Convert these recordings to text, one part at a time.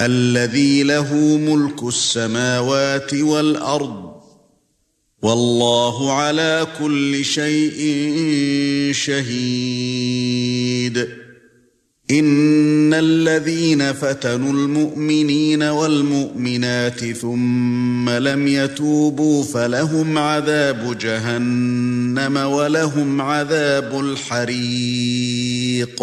الذي له ملك السماوات والأرض والله على كل شيء شهيد. إن الذين فتنوا المؤمنين والمؤمنات ثم لم يتوبوا فلهم عذاب جهنم ولهم عذاب الحريق.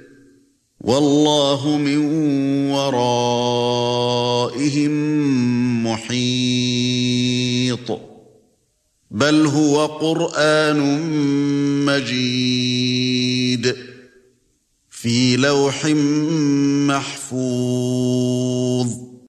والله من ورائهم محيط. بل هو قرآن مجيد في لوح محفوظ.